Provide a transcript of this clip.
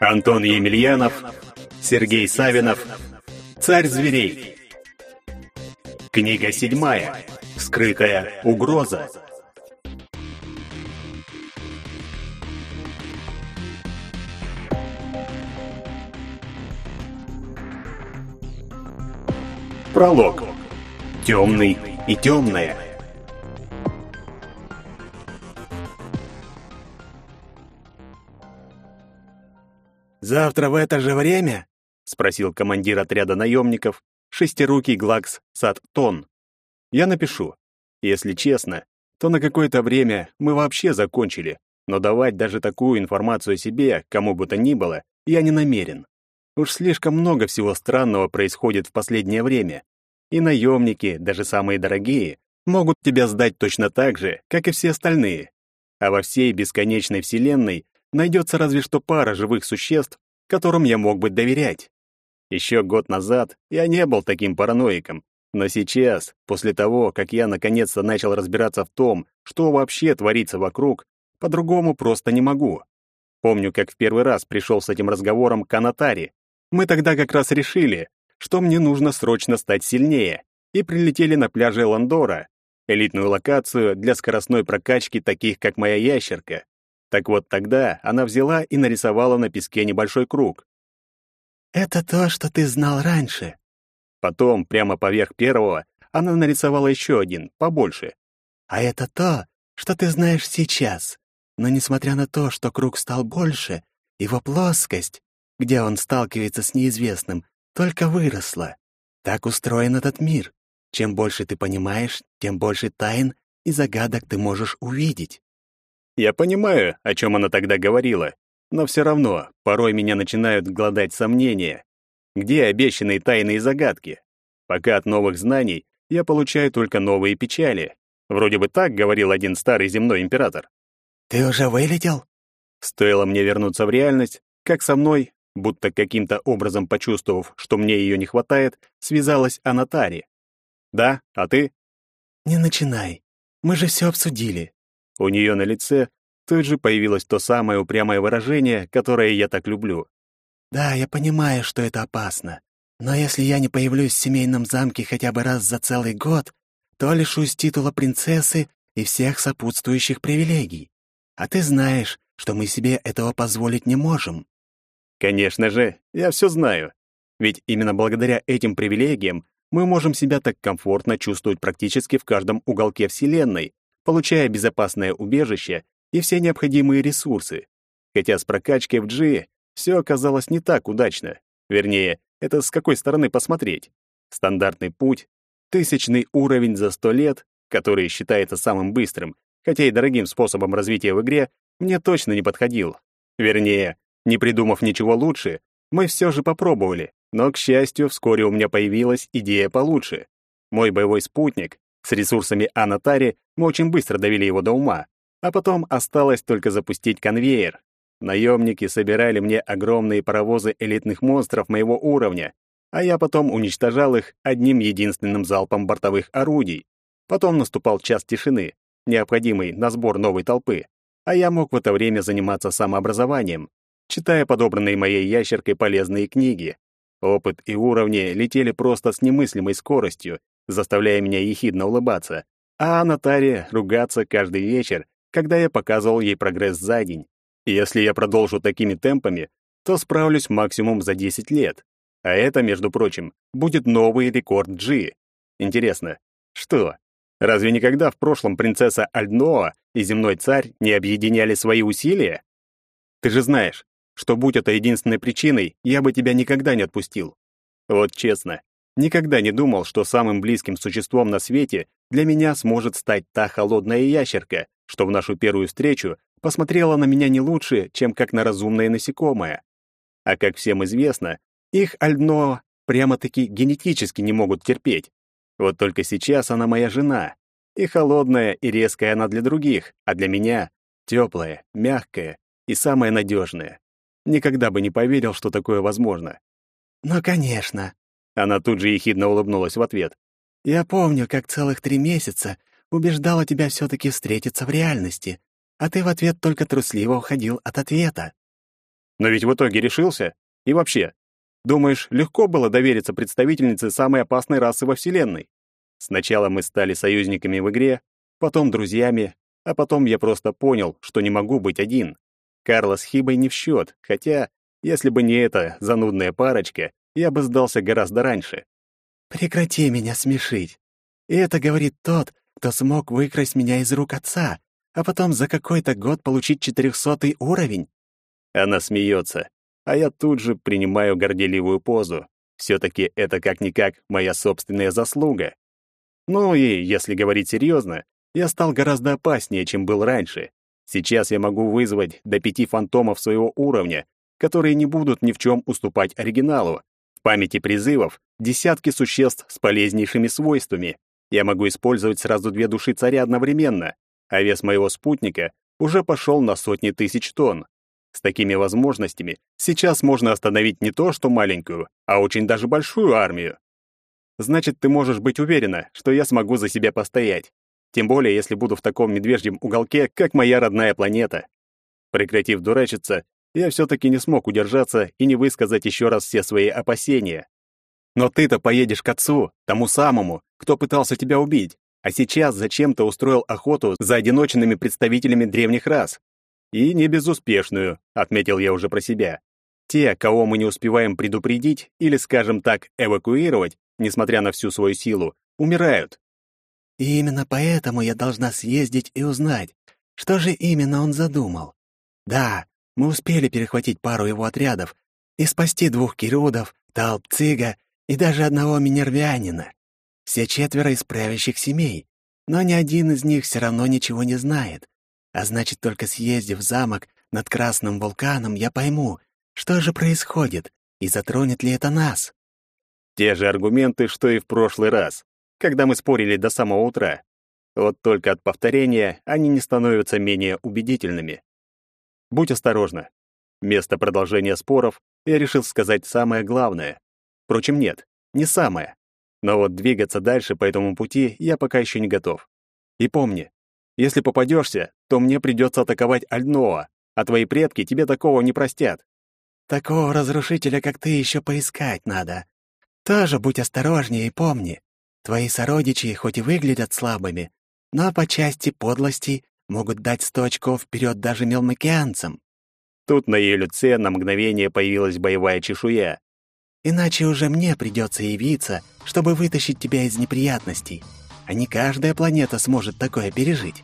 Антон Емельянов, Сергей Савинов, Царь зверей. Книга седьмая. Скрытая угроза. Пролог. Темный и темная. «Завтра в это же время?» — спросил командир отряда наемников, шестирукий Глакс Сат-Тон. «Я напишу. Если честно, то на какое-то время мы вообще закончили, но давать даже такую информацию себе, кому бы то ни было, я не намерен. Уж слишком много всего странного происходит в последнее время. И наемники, даже самые дорогие, могут тебя сдать точно так же, как и все остальные. А во всей бесконечной вселенной найдется разве что пара живых существ, которым я мог бы доверять. Еще год назад я не был таким параноиком, но сейчас, после того, как я наконец-то начал разбираться в том, что вообще творится вокруг, по-другому просто не могу. Помню, как в первый раз пришел с этим разговором к Анатаре. Мы тогда как раз решили, что мне нужно срочно стать сильнее, и прилетели на пляже Ландора, элитную локацию для скоростной прокачки таких, как моя ящерка. Так вот тогда она взяла и нарисовала на песке небольшой круг. «Это то, что ты знал раньше». Потом, прямо поверх первого, она нарисовала еще один, побольше. «А это то, что ты знаешь сейчас. Но несмотря на то, что круг стал больше, его плоскость, где он сталкивается с неизвестным, только выросла. Так устроен этот мир. Чем больше ты понимаешь, тем больше тайн и загадок ты можешь увидеть. Я понимаю, о чем она тогда говорила, но все равно порой меня начинают гладать сомнения. Где обещанные тайные загадки? Пока от новых знаний я получаю только новые печали. Вроде бы так говорил один старый земной император. «Ты уже вылетел?» Стоило мне вернуться в реальность, как со мной, будто каким-то образом почувствовав, что мне ее не хватает, связалась Анатари. «Да, а ты?» «Не начинай. Мы же все обсудили. У нее на лице тут же появилось то самое упрямое выражение, которое я так люблю. «Да, я понимаю, что это опасно. Но если я не появлюсь в семейном замке хотя бы раз за целый год, то лишусь титула принцессы и всех сопутствующих привилегий. А ты знаешь, что мы себе этого позволить не можем». «Конечно же, я все знаю. Ведь именно благодаря этим привилегиям мы можем себя так комфортно чувствовать практически в каждом уголке Вселенной, получая безопасное убежище и все необходимые ресурсы. Хотя с прокачкой в G все оказалось не так удачно. Вернее, это с какой стороны посмотреть. Стандартный путь, тысячный уровень за сто лет, который считается самым быстрым, хотя и дорогим способом развития в игре, мне точно не подходил. Вернее, не придумав ничего лучше, мы все же попробовали, но, к счастью, вскоре у меня появилась идея получше. Мой боевой спутник, с ресурсами Анатари мы очень быстро довели его до ума, а потом осталось только запустить конвейер. Наемники собирали мне огромные паровозы элитных монстров моего уровня, а я потом уничтожал их одним единственным залпом бортовых орудий. Потом наступал час тишины, необходимый на сбор новой толпы, а я мог в это время заниматься самообразованием, читая подобранные моей ящеркой полезные книги. Опыт и уровни летели просто с немыслимой скоростью, заставляя меня ехидно улыбаться, а Наталья ругаться каждый вечер, когда я показывал ей прогресс за день. И если я продолжу такими темпами, то справлюсь максимум за 10 лет. А это, между прочим, будет новый рекорд G. Интересно, что? Разве никогда в прошлом принцесса Альдноа и земной царь не объединяли свои усилия? Ты же знаешь, что будь это единственной причиной, я бы тебя никогда не отпустил. Вот честно, Никогда не думал, что самым близким существом на свете для меня сможет стать та холодная ящерка, что в нашу первую встречу посмотрела на меня не лучше, чем как на разумное насекомое. А как всем известно, их альдно прямо-таки генетически не могут терпеть. Вот только сейчас она моя жена. И холодная, и резкая она для других, а для меня — теплая, мягкая и самая надежная. Никогда бы не поверил, что такое возможно. «Ну, конечно», она тут же ехидно улыбнулась в ответ. «Я помню, как целых три месяца убеждала тебя все-таки встретиться в реальности, а ты в ответ только трусливо уходил от ответа». Но ведь в итоге решился. И вообще, думаешь, легко было довериться представительнице самой опасной расы во Вселенной? Сначала мы стали союзниками в игре, потом друзьями, а потом я просто понял, что не могу быть один. Карла с Хибой не в счет, хотя, если бы не эта занудная парочка, я бы сдался гораздо раньше. «Прекрати меня смешить. И это говорит тот, кто смог выкрасть меня из рук отца, а потом за какой-то год получить четырехсотый уровень». Она смеется, а я тут же принимаю горделивую позу. Все-таки это как-никак моя собственная заслуга. Ну и, если говорить серьезно, я стал гораздо опаснее, чем был раньше. Сейчас я могу вызвать до пяти фантомов своего уровня, которые не будут ни в чем уступать оригиналу. В памяти призывов десятки существ с полезнейшими свойствами. Я могу использовать сразу две души царя одновременно, а вес моего спутника уже пошел на сотни тысяч тонн. С такими возможностями сейчас можно остановить не то, что маленькую, а очень даже большую армию. Значит, ты можешь быть уверена, что я смогу за себя постоять. Тем более, если буду в таком медвежьем уголке, как моя родная планета. Прекратив дурачиться, я все-таки не смог удержаться и не высказать еще раз все свои опасения. Но ты-то поедешь к отцу, тому самому, кто пытался тебя убить, а сейчас зачем-то устроил охоту за одиночными представителями древних рас. И не безуспешную, отметил я уже про себя. Те, кого мы не успеваем предупредить или, скажем так, эвакуировать, несмотря на всю свою силу, умирают. И именно поэтому я должна съездить и узнать, что же именно он задумал. Да, мы успели перехватить пару его отрядов и спасти двух кирудов, Талпцига и даже одного минервянина. Все четверо из правящих семей, но ни один из них все равно ничего не знает. А значит, только съездив в замок над Красным вулканом, я пойму, что же происходит и затронет ли это нас. Те же аргументы, что и в прошлый раз когда мы спорили до самого утра. Вот только от повторения они не становятся менее убедительными. Будь осторожна. Вместо продолжения споров я решил сказать самое главное. Впрочем, нет, не самое. Но вот двигаться дальше по этому пути я пока еще не готов. И помни, если попадешься, то мне придется атаковать Альноа, а твои предки тебе такого не простят. Такого разрушителя, как ты, еще поискать надо. Тоже будь осторожнее и помни, Твои сородичи хоть и выглядят слабыми, но по части подлости могут дать сто очков вперед даже мелмокеанцам. Тут на ее лице на мгновение появилась боевая чешуя. Иначе уже мне придется явиться, чтобы вытащить тебя из неприятностей. А не каждая планета сможет такое пережить.